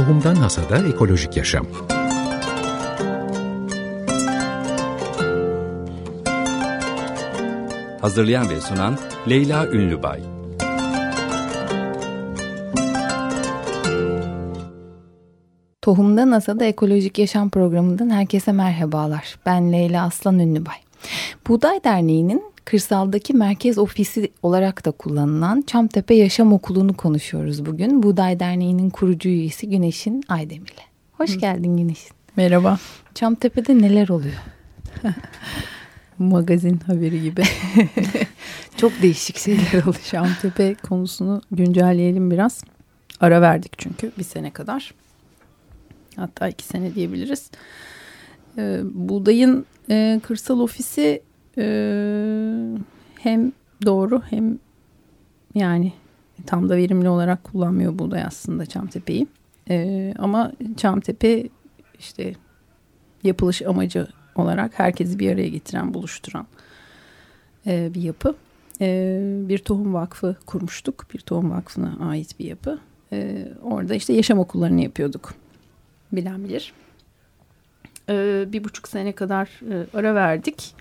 Tohumdan Hasada Ekolojik Yaşam Hazırlayan ve sunan Leyla Ünlübay Tohumda NASA'da Ekolojik Yaşam Programı'ndan herkese merhabalar. Ben Leyla Aslan Ünlübay. Buğday Derneği'nin kırsaldaki merkez ofisi olarak da kullanılan Çamtepe Yaşam Okulu'nu konuşuyoruz bugün. Buğday Derneği'nin kurucu üyesi Güneş'in Aydemir'le. Hoş geldin Güneş'in. Merhaba. Çamtepe'de neler oluyor? Magazin haberi gibi. Çok değişik şeyler oluyor. Çamtepe konusunu güncelleyelim biraz. Ara verdik çünkü bir sene kadar. Hatta iki sene diyebiliriz. Ee, buğdayın e, kırsal ofisi e, hem doğru hem yani tam da verimli olarak kullanmıyor buğday aslında Çamtepe'yi. E, ama Çamtepe işte yapılış amacı olarak herkesi bir araya getiren, buluşturan e, bir yapı. E, bir tohum vakfı kurmuştuk. Bir tohum vakfına ait bir yapı. E, orada işte yaşam okullarını yapıyorduk. Bilen bilir. E, bir buçuk sene kadar e, ara verdik.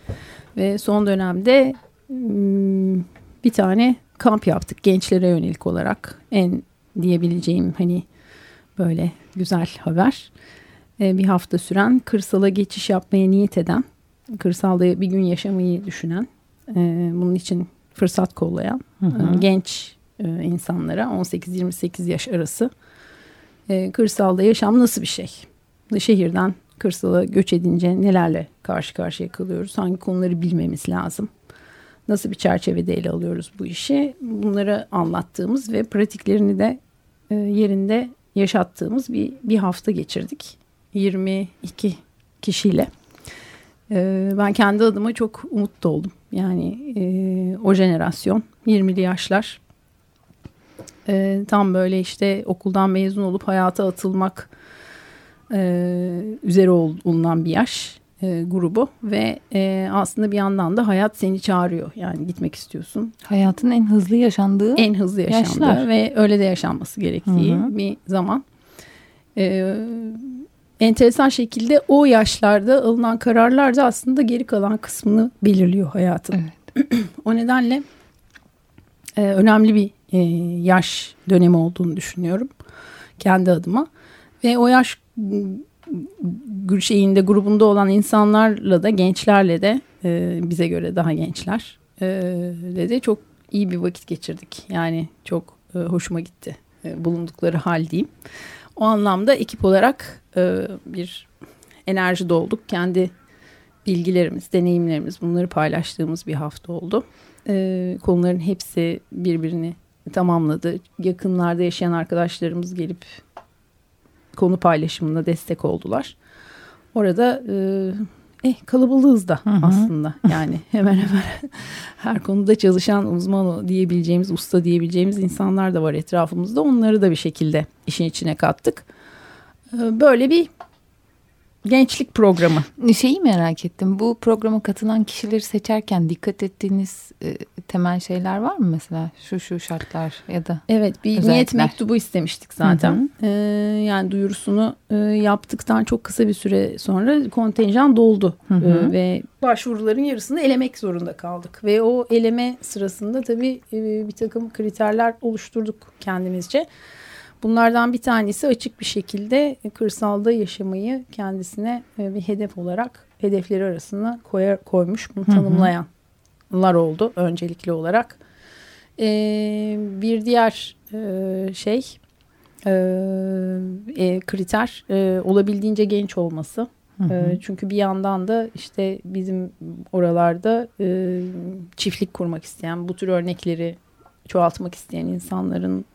Ve son dönemde hmm, bir tane kamp yaptık gençlere yönelik olarak. En diyebileceğim hani böyle güzel haber. E, bir hafta süren kırsala geçiş yapmaya niyet eden, kırsalda bir gün yaşamayı düşünen, e, bunun için fırsat kollayan hı hı. genç e, insanlara 18-28 yaş arası kırsalda yaşam nasıl bir şey? Şehirden kırsala göç edince nelerle karşı karşıya kalıyoruz? Hangi konuları bilmemiz lazım? Nasıl bir çerçevede ele alıyoruz bu işi? Bunları anlattığımız ve pratiklerini de yerinde yaşattığımız bir, bir hafta geçirdik. 22 kişiyle. Ee, ben kendi adıma çok umutlu oldum. Yani e, o jenerasyon 20'li yaşlar e, tam böyle işte okuldan mezun olup hayata atılmak e, üzere olunan bir yaş e, grubu ve e, aslında bir yandan da hayat seni çağırıyor. Yani gitmek istiyorsun. Hayatın en hızlı yaşandığı en hızlı yaşandığı yaşlar. ve öyle de yaşanması gerektiği Hı-hı. bir zaman. E, enteresan şekilde o yaşlarda alınan kararlar da aslında geri kalan kısmını belirliyor hayatın. Evet. o nedenle e, önemli bir e, yaş dönemi olduğunu düşünüyorum kendi adıma. Ve o yaş şeyinde grubunda olan insanlarla da gençlerle de e, bize göre daha gençler e, de çok iyi bir vakit geçirdik. Yani çok e, hoşuma gitti e, bulundukları hal diyeyim. O anlamda ekip olarak e, bir enerji dolduk. Kendi bilgilerimiz, deneyimlerimiz bunları paylaştığımız bir hafta oldu. E, konuların hepsi birbirini tamamladı. Yakınlarda yaşayan arkadaşlarımız gelip konu paylaşımına destek oldular. Orada e, eh, kalabalığız da hı hı. aslında yani hemen hemen her konuda çalışan uzman diyebileceğimiz usta diyebileceğimiz insanlar da var etrafımızda onları da bir şekilde işin içine kattık. Ee, böyle bir gençlik programı. Şeyi merak ettim. Bu programa katılan kişileri seçerken dikkat ettiğiniz e, temel şeyler var mı mesela? Şu şu şartlar ya da Evet bir özellikler. niyet mektubu istemiştik zaten. Hı hı. Ee, yani duyurusunu e, yaptıktan çok kısa bir süre sonra kontenjan doldu. Hı hı. Ee, ve başvuruların yarısını elemek zorunda kaldık. Ve o eleme sırasında tabii e, bir takım kriterler oluşturduk kendimizce. Bunlardan bir tanesi açık bir şekilde kırsalda yaşamayı kendisine e, bir hedef olarak hedefleri arasına koyar, koymuş. Bunu tanımlayanlar oldu öncelikli olarak. Ee, bir diğer e, şey e, e, kriter e, olabildiğince genç olması. Hı hı. E, çünkü bir yandan da işte bizim oralarda e, çiftlik kurmak isteyen, bu tür örnekleri çoğaltmak isteyen insanların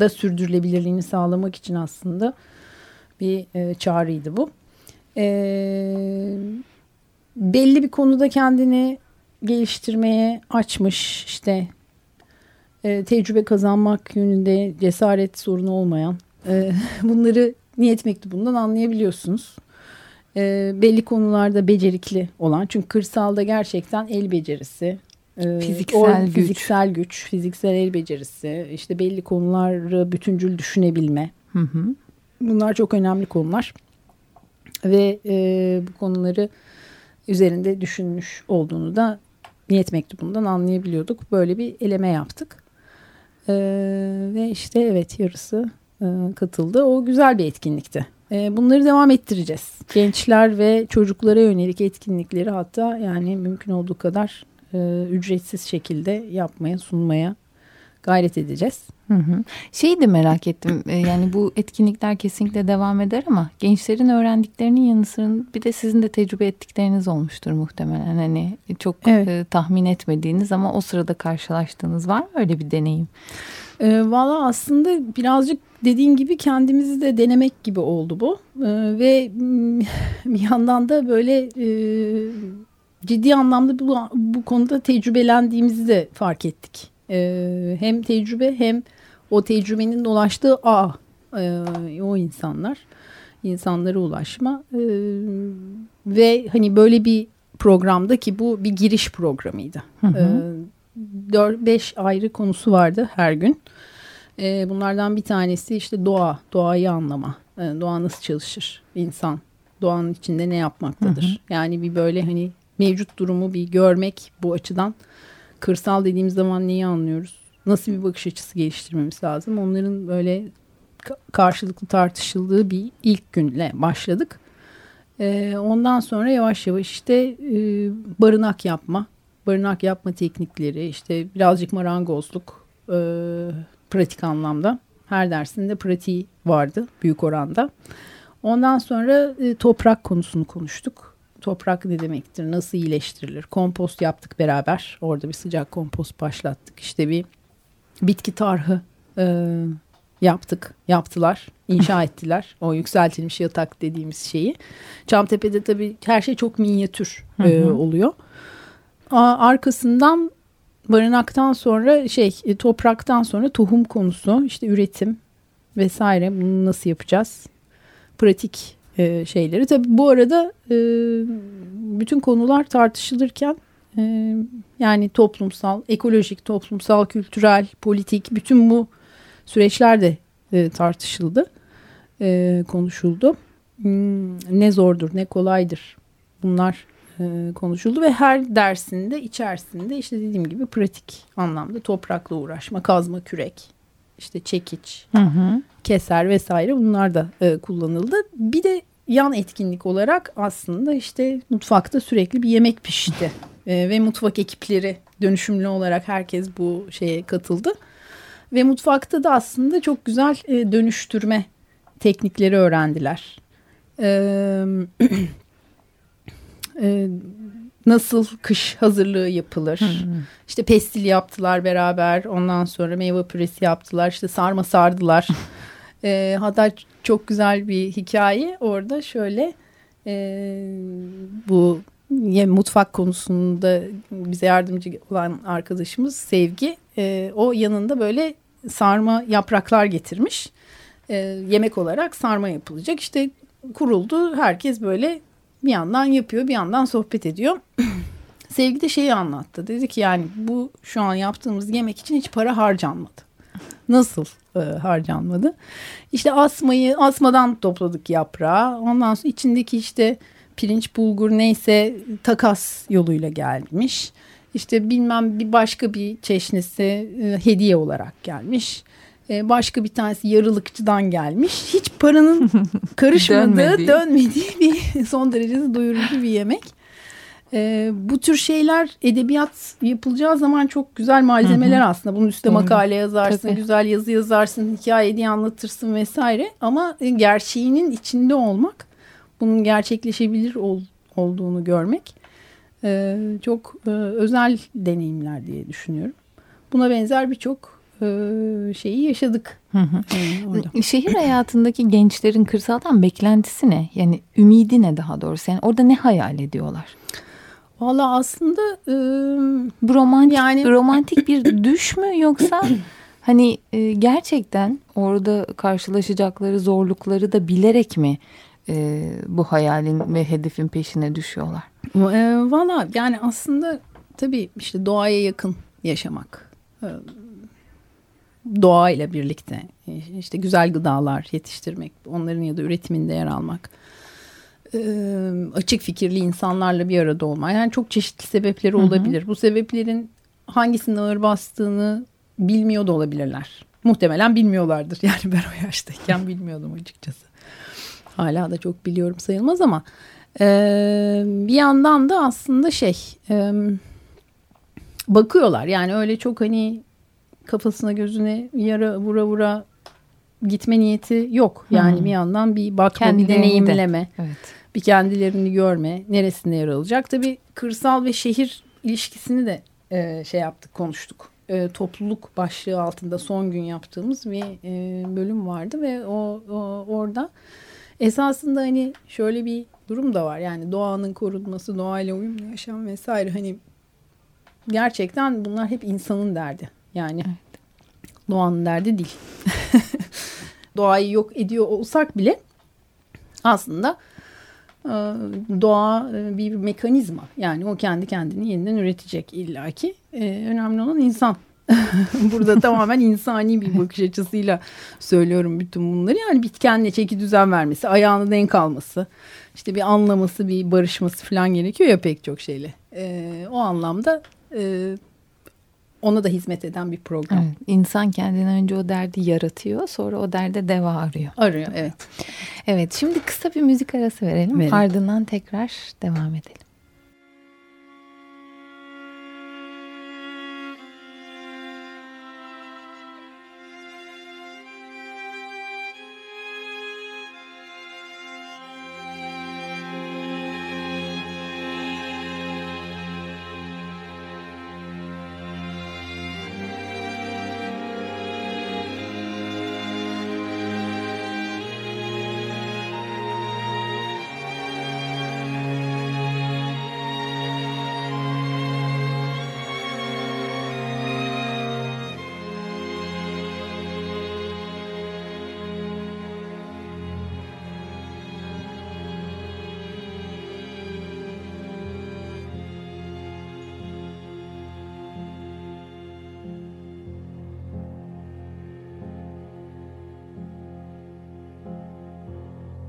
da sürdürülebilirliğini sağlamak için aslında bir e, çağrıydı bu. E, belli bir konuda kendini geliştirmeye açmış işte e, tecrübe kazanmak yönünde cesaret sorunu olmayan e, bunları niyet mektubundan anlayabiliyorsunuz. E, belli konularda becerikli olan çünkü kırsalda gerçekten el becerisi ee, fiziksel güç. Fiziksel güç, fiziksel el becerisi, işte belli konuları bütüncül düşünebilme. Hı hı. Bunlar çok önemli konular ve e, bu konuları üzerinde düşünmüş olduğunu da niyet mektubundan anlayabiliyorduk. Böyle bir eleme yaptık. E, ve işte evet yarısı e, katıldı. O güzel bir etkinlikti. E, bunları devam ettireceğiz. Gençler ve çocuklara yönelik etkinlikleri hatta yani mümkün olduğu kadar e, ücretsiz şekilde yapmaya, sunmaya gayret edeceğiz. Hı hı. Şeyi de merak ettim. E, yani bu etkinlikler kesinlikle devam eder ama gençlerin öğrendiklerinin yanı sıra bir de sizin de tecrübe ettikleriniz olmuştur muhtemelen. Hani çok evet. e, tahmin etmediğiniz ama o sırada karşılaştığınız var mı öyle bir deneyim? E, Valla aslında birazcık dediğin gibi kendimizi de denemek gibi oldu bu. E, ve bir yandan da böyle e, ciddi anlamda bu, bu konuda tecrübelendiğimizi de fark ettik. E, hem tecrübe hem o tecrübenin dolaştığı ağ e, o insanlar insanlara ulaşma e, ve hani böyle bir programda ki bu bir giriş programıydı. 4-5 e, ayrı konusu vardı her gün. E, bunlardan bir tanesi işte doğa, doğayı anlama. E, doğa nasıl çalışır? İnsan doğanın içinde ne yapmaktadır? Hı hı. Yani bir böyle hani mevcut durumu bir görmek bu açıdan kırsal dediğimiz zaman neyi anlıyoruz? Nasıl bir bakış açısı geliştirmemiz lazım? Onların böyle karşılıklı tartışıldığı bir ilk günle başladık. Ee, ondan sonra yavaş yavaş işte e, barınak yapma, barınak yapma teknikleri, işte birazcık marangozluk e, pratik anlamda. Her dersinde pratiği vardı büyük oranda. Ondan sonra e, toprak konusunu konuştuk toprak ne demektir, nasıl iyileştirilir? Kompost yaptık beraber. Orada bir sıcak kompost başlattık. İşte bir bitki tarhı e, yaptık, yaptılar, inşa ettiler. O yükseltilmiş yatak dediğimiz şeyi. Çamtepe'de tabii her şey çok minyatür e, oluyor. A, arkasından barınaktan sonra şey e, topraktan sonra tohum konusu işte üretim vesaire bunu nasıl yapacağız? Pratik e, şeyleri. Tabi bu arada e, bütün konular tartışılırken e, yani toplumsal, ekolojik, toplumsal, kültürel, politik bütün bu süreçler de e, tartışıldı, e, konuşuldu. Hmm, ne zordur, ne kolaydır bunlar e, konuşuldu ve her dersinde içerisinde işte dediğim gibi pratik anlamda toprakla uğraşma, kazma kürek, işte çekiç, hı hı. keser vesaire bunlar da e, kullanıldı. Bir de yan etkinlik olarak aslında işte mutfakta sürekli bir yemek pişti e, ve mutfak ekipleri dönüşümlü olarak herkes bu şeye katıldı. Ve mutfakta da aslında çok güzel e, dönüştürme teknikleri öğrendiler. Ee, e, nasıl kış hazırlığı yapılır. Hmm. İşte pestil yaptılar beraber. Ondan sonra meyve püresi yaptılar. İşte sarma sardılar. e, hatta çok güzel bir hikaye orada şöyle e, bu ya, mutfak konusunda bize yardımcı olan arkadaşımız Sevgi e, o yanında böyle sarma yapraklar getirmiş. E, yemek olarak sarma yapılacak. İşte kuruldu herkes böyle bir yandan yapıyor bir yandan sohbet ediyor. Sevgi de şeyi anlattı. Dedi ki yani bu şu an yaptığımız yemek için hiç para harcanmadı. Nasıl e, harcanmadı? İşte asmayı asmadan topladık yaprağı. Ondan sonra içindeki işte pirinç bulgur neyse takas yoluyla gelmiş. İşte bilmem bir başka bir çeşnisi e, hediye olarak gelmiş. E, başka bir tanesi yarılıkçıdan gelmiş. Hiç paranın karışmadığı, dönmediği, dönmediği bir son derece doyurucu bir yemek. E, bu tür şeyler edebiyat yapılacağı zaman çok güzel malzemeler Hı-hı. aslında. Bunun üstüne makale yazarsın, Tabii. güzel yazı yazarsın, hikaye diye anlatırsın vesaire. Ama e, gerçeğinin içinde olmak, bunun gerçekleşebilir ol, olduğunu görmek e, çok e, özel deneyimler diye düşünüyorum. Buna benzer birçok şeyi yaşadık. Hı hı. Şehir hayatındaki gençlerin kırsaldan beklentisi ne? Yani ümidi ne daha doğrusu? Yani orada ne hayal ediyorlar? Valla aslında e, bu romantik yani romantik bir düş mü yoksa hani e, gerçekten orada karşılaşacakları zorlukları da bilerek mi e, bu hayalin ve hedefin peşine düşüyorlar? E, Valla yani aslında tabii işte doğaya yakın yaşamak. E, doğayla birlikte e, işte güzel gıdalar yetiştirmek, onların ya da üretiminde yer almak, e, açık fikirli insanlarla bir arada olmak. Yani çok çeşitli sebepleri olabilir. Hı hı. Bu sebeplerin hangisinin ağır bastığını bilmiyor da olabilirler. Muhtemelen bilmiyorlardır. Yani ben o yaştayken bilmiyordum açıkçası. Hala da çok biliyorum sayılmaz ama e, bir yandan da aslında şey e, bakıyorlar. Yani öyle çok hani kafasına gözüne yara vura vura gitme niyeti yok. Yani hmm. bir yandan bir bakma, bir deneyimleme. De. Evet. Bir kendilerini görme, neresinde yer alacak. Tabii kırsal ve şehir ilişkisini de e, şey yaptık, konuştuk. E, topluluk başlığı altında son gün yaptığımız bir e, bölüm vardı ve o, o orada esasında hani şöyle bir durum da var. Yani doğanın korunması, doğayla uyumlu yaşam vesaire hani gerçekten bunlar hep insanın derdi. Yani evet. doğanın derdi değil. Doğayı yok ediyor olsak bile aslında e, doğa e, bir mekanizma. Yani o kendi kendini yeniden üretecek illaki. E, önemli olan insan. Burada tamamen insani bir bakış açısıyla söylüyorum bütün bunları. Yani bitkenle çeki düzen vermesi, ayağını denk alması, işte bir anlaması, bir barışması falan gerekiyor ya pek çok şeyle. o anlamda ona da hizmet eden bir program. Evet, insan kendini önce o derdi yaratıyor sonra o derde deva arıyor. Arıyor evet. Evet şimdi kısa bir müzik arası verelim. verelim. Ardından tekrar devam edelim.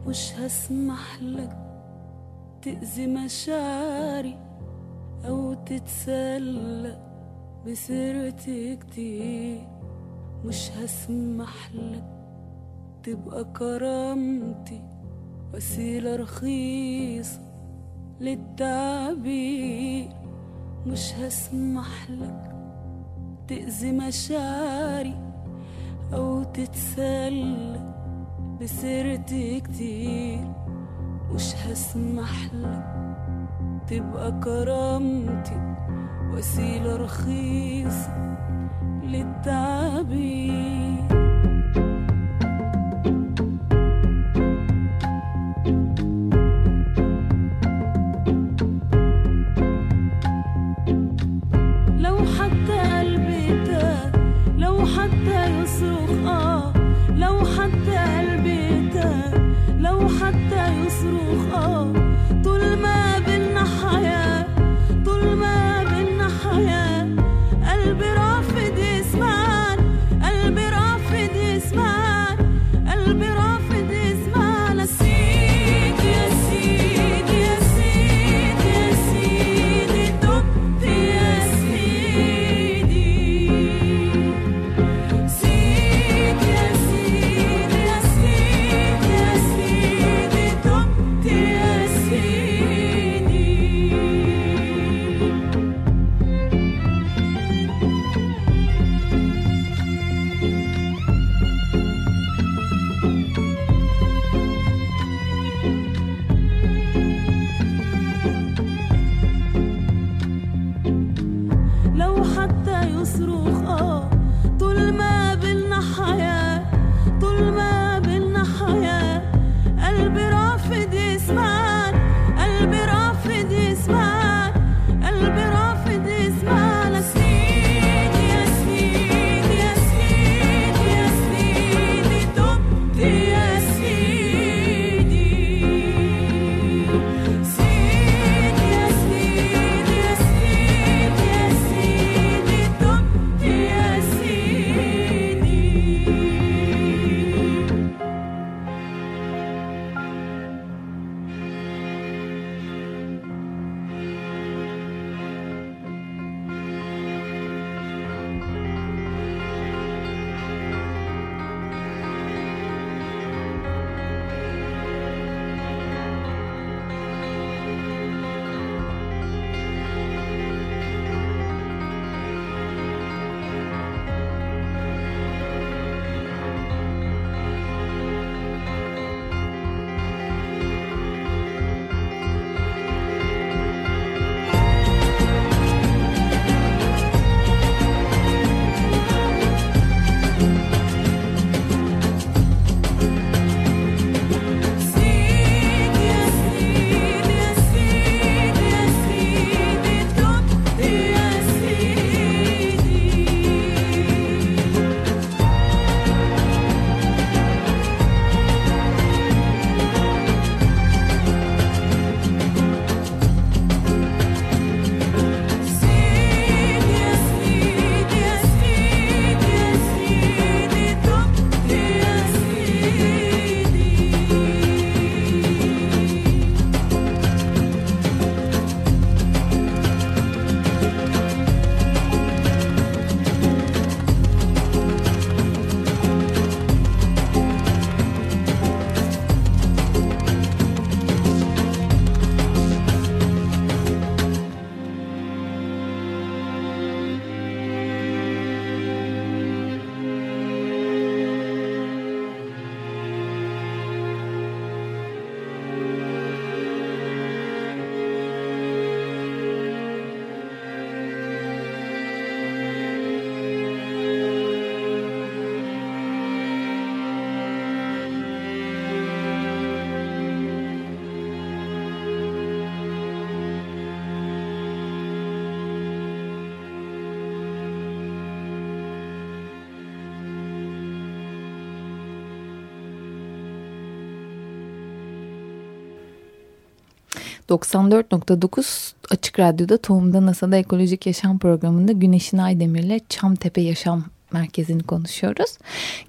مش هسمح لك تأذي مشاعري أو تتسلى بسيرتي كتير مش هسمح لك تبقى كرامتي وسيلة رخيصة للتعبير. مش هسمح لك تأذي مشاعري أو تتسلى بسيرتي كتير مش هسمح لك تبقى كرامتي وسيلة رخيصة للتعبير. 94.9 Açık Radyo'da Tohum'da NASA'da Ekolojik Yaşam programında Güneşin Aydemir'le Çamtepe Yaşam Merkezi'ni konuşuyoruz.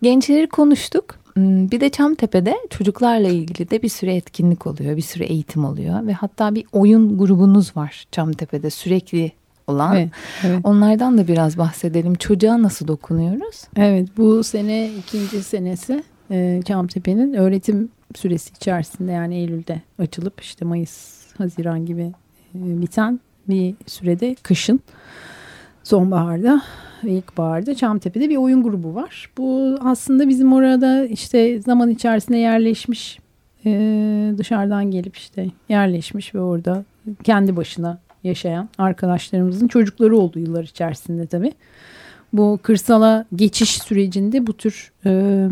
Gençleri konuştuk. Hmm, Bir de Çamtepe'de çocuklarla ilgili de bir sürü etkinlik oluyor, bir sürü eğitim oluyor ve hatta bir oyun grubunuz var Çamtepe'de sürekli olan. Evet, evet. Onlardan da biraz bahsedelim. Çocuğa nasıl dokunuyoruz? Evet bu sene ikinci senesi e, Çamtepe'nin öğretim süresi içerisinde yani Eylül'de açılıp işte Mayıs, Haziran gibi e, biten bir sürede kışın sonbaharda ve ilkbaharda Çamtepe'de bir oyun grubu var. Bu aslında bizim orada işte zaman içerisinde yerleşmiş e, dışarıdan gelip işte yerleşmiş ve orada kendi başına yaşayan arkadaşlarımızın çocukları oldu yıllar içerisinde tabii. Bu kırsala geçiş sürecinde bu tür e,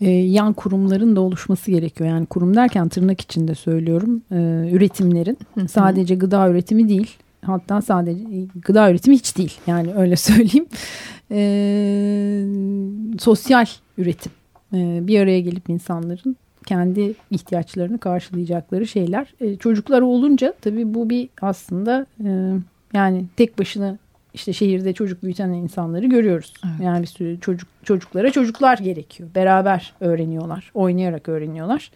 e, yan kurumların da oluşması gerekiyor. Yani kurum derken tırnak içinde söylüyorum. E, üretimlerin sadece gıda üretimi değil. Hatta sadece gıda üretimi hiç değil. Yani öyle söyleyeyim. E, sosyal üretim. E, bir araya gelip insanların kendi ihtiyaçlarını karşılayacakları şeyler. E, çocuklar olunca tabii bu bir aslında e, yani tek başına işte şehirde çocuk büyüten insanları görüyoruz. Evet. Yani bir sürü çocuk çocuklara çocuklar gerekiyor. Beraber öğreniyorlar, oynayarak öğreniyorlar.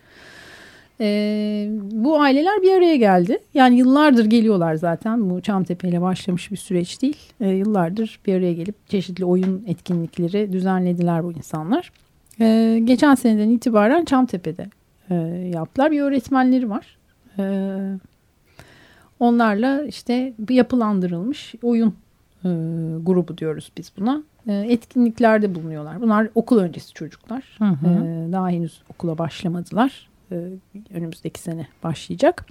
E, bu aileler bir araya geldi. Yani yıllardır geliyorlar zaten. Bu Çamtepe ile başlamış bir süreç değil. E, yıllardır bir araya gelip çeşitli oyun etkinlikleri düzenlediler bu insanlar. Ee, geçen seneden itibaren Çamtepe'de e, yaptılar. Bir öğretmenleri var. Ee, onlarla işte yapılandırılmış oyun e, grubu diyoruz biz buna. E, etkinliklerde bulunuyorlar. Bunlar okul öncesi çocuklar. Hı hı. E, daha henüz okula başlamadılar. E, önümüzdeki sene başlayacak.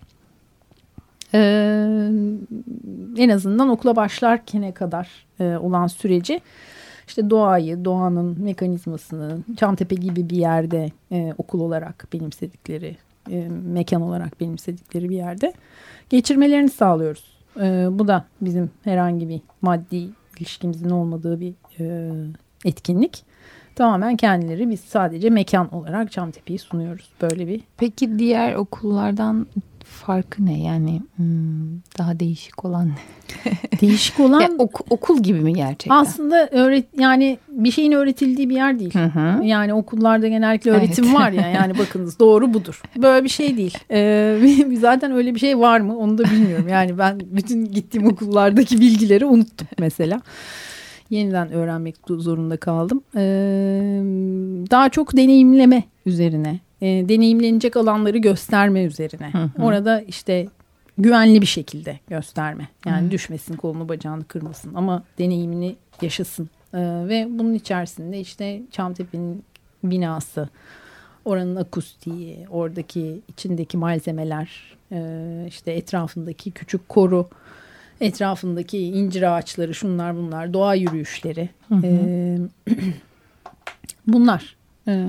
E, en azından okula başlarkene kadar e, olan süreci işte doğayı, doğanın mekanizmasını Çamtepe gibi bir yerde e, okul olarak benimsedikleri, e, mekan olarak benimsedikleri bir yerde geçirmelerini sağlıyoruz. E, bu da bizim herhangi bir maddi ilişkimizin olmadığı bir e, etkinlik. Tamamen kendileri biz sadece mekan olarak Çamtepe'yi sunuyoruz. Böyle bir Peki diğer okullardan farkı ne? Yani hmm, daha değişik olan değişik olan Ya, ok- okul gibi mi gerçekten? aslında öğret yani bir şeyin öğretildiği bir yer değil. Hı hı. Yani okullarda genellikle Evet. öğretim var ya yani bakınız doğru budur. Böyle bir şey değil. Ee, zaten öyle bir şey var mı onu da bilmiyorum. Yani ben bütün gittiğim okullardaki bilgileri unuttum mesela. Yeniden öğrenmek zorunda kaldım. Ee, daha çok deneyimleme üzerine, e, deneyimlenecek alanları gösterme üzerine. Hı hı. Orada işte güvenli bir şekilde gösterme. Yani Hı. düşmesin, kolunu bacağını kırmasın ama deneyimini yaşasın. Ee, ve bunun içerisinde işte Çamtepe'nin binası, oranın akustiği, oradaki içindeki malzemeler, e, işte etrafındaki küçük koru, etrafındaki incir ağaçları, şunlar bunlar, doğa yürüyüşleri. Hı hı. e, bunlar e,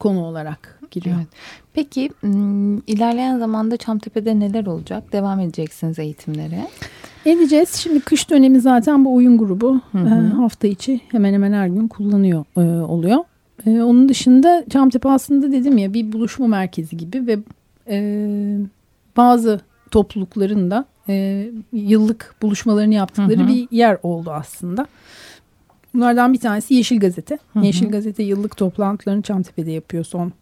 konu olarak giriyor. Evet. Peki ilerleyen zamanda Çamtepe'de neler olacak? Devam edeceksiniz eğitimlere. Edeceğiz. Şimdi kış dönemi zaten bu oyun grubu Hı e, hı. hafta içi hemen hemen her gün kullanıyor e, oluyor. E, onun dışında Çamtepe aslında dedim ya bir buluşma merkezi gibi ve e, bazı toplulukların da e, yıllık buluşmalarını yaptıkları Hı hı. bir yer oldu aslında. Bunlardan bir tanesi Yeşil Gazete. Hı hı. Yeşil Gazete yıllık toplantılarını Çamtepe'de yapıyor son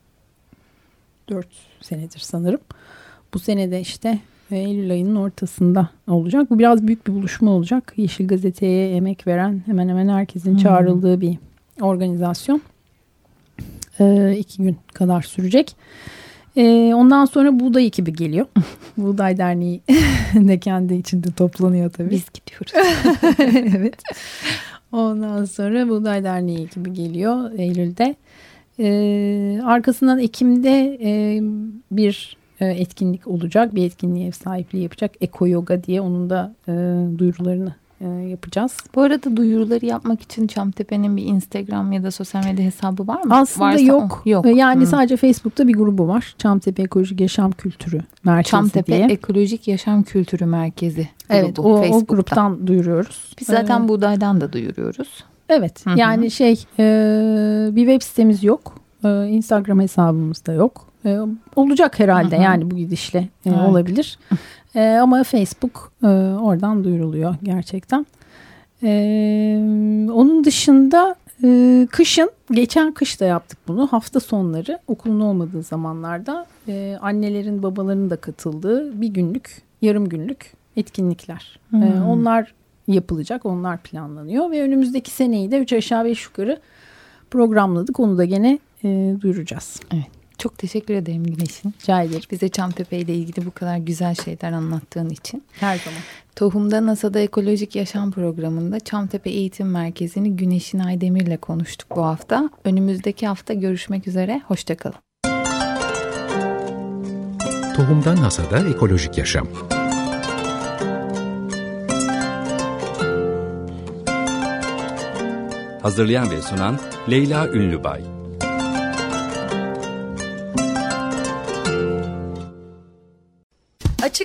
4 senedir sanırım. Bu senede işte e, Eylül ayının ortasında olacak. Bu biraz büyük bir buluşma olacak. Yeşil Gazete'ye emek veren hemen hemen herkesin Hmm. çağrıldığı bir organizasyon. E, iki gün kadar sürecek. E, ondan sonra Buğday ekibi geliyor. Buğday Derneği de kendi içinde toplanıyor tabii. Biz gidiyoruz. evet. Ondan sonra Buğday Derneği ekibi geliyor Eylül'de. Ee, arkasından Ekim'de e, bir e, etkinlik olacak. Bir etkinliğe ev sahipliği yapacak. Eko Yoga diye onun da e, duyurularını e, yapacağız. Bu arada duyuruları yapmak için Çamtepe'nin bir Instagram ya da sosyal medya hesabı var mı? Aslında Varsa- yok. Yok. E, Yani Hı. sadece Facebook'ta bir grubu var. Çamtepe Ekolojik Yaşam Kültürü Merkezi Çamtepe diye. Ekolojik Yaşam Kültürü Merkezi. evet grubu o, o gruptan duyuruyoruz. Biz zaten Ee, buğdaydan da duyuruyoruz. Evet Hı hı. yani şey e, bir web sitemiz yok. E, Instagram hesabımız da yok. E, olacak herhalde yani bu gidişle e, Evet. olabilir. E, ama Facebook e, oradan duyuruluyor gerçekten. E, onun dışında e, kışın geçen kış da yaptık bunu hafta sonları okulun olmadığı zamanlarda e, annelerin babaların da katıldığı bir günlük yarım günlük etkinlikler. E, Hmm. onlar yapılacak onlar planlanıyor ve önümüzdeki seneyi de 3 aşağı 5 yukarı programladık onu da gene e, duyuracağız. Çok teşekkür ederim Güneş'in. Rica ederim. Bize Çamtepe ile ilgili bu kadar güzel şeyler anlattığın için. Her zaman. Tohum'da NASA'da Ekolojik Yaşam programında Çamtepe Eğitim Merkezi'ni Güneşin Aydemir ile konuştuk bu hafta. Önümüzdeki hafta görüşmek üzere. Hoşçakalın. Tohumdan Hasada Ekolojik Yaşam Hazırlayan ve sunan Leyla Ünlübay.